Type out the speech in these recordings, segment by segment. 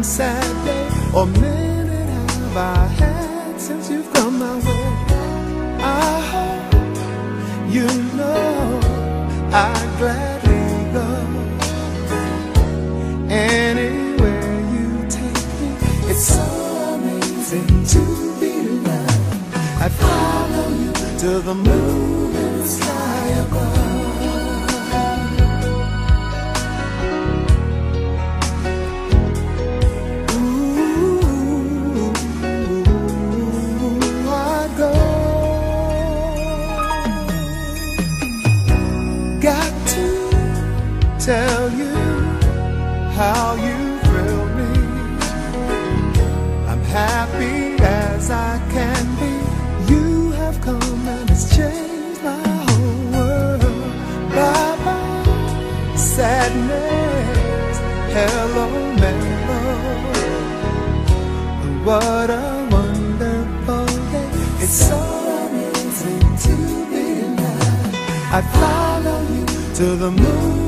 or minute have I had since you've come my way? I hope you know I'd gladly go anywhere you take me. It's so amazing to be loved. I follow you to the moon and sky above. Tell you how you thrill me. I'm happy as I can be. You have come and it's changed my whole world. Bye bye, sadness. Hello, mellow. What a wonderful day. It's so amazing to be alive. I follow you to the moon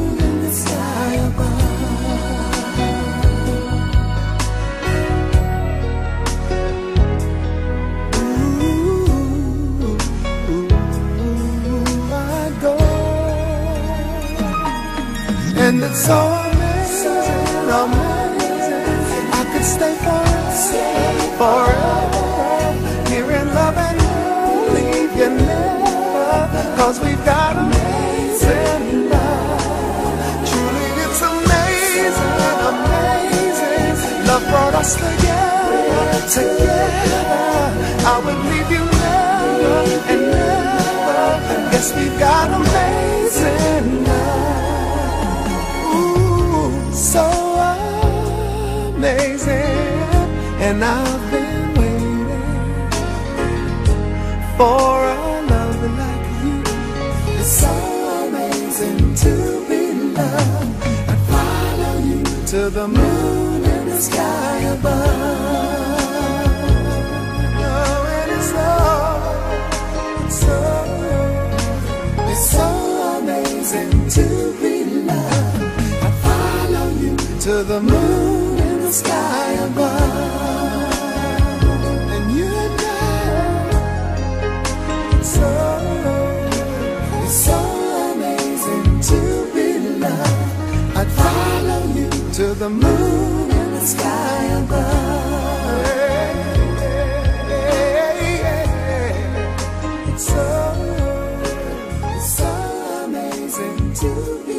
And it's so amazing, amazing. I could stay forever, forever. Here in love and leave you never. Cause we've got amazing love. Truly, it's amazing, amazing. Love brought us together, together. And I've been waiting for a love like you. It's so amazing to be loved. I follow you to the moon and the sky above. Oh, and it's so, it's so amazing to be loved. I follow you to the moon sky above. And you and I, so, it's so amazing to be loved. I'd follow you to the moon and the sky above. It's so, it's so amazing to be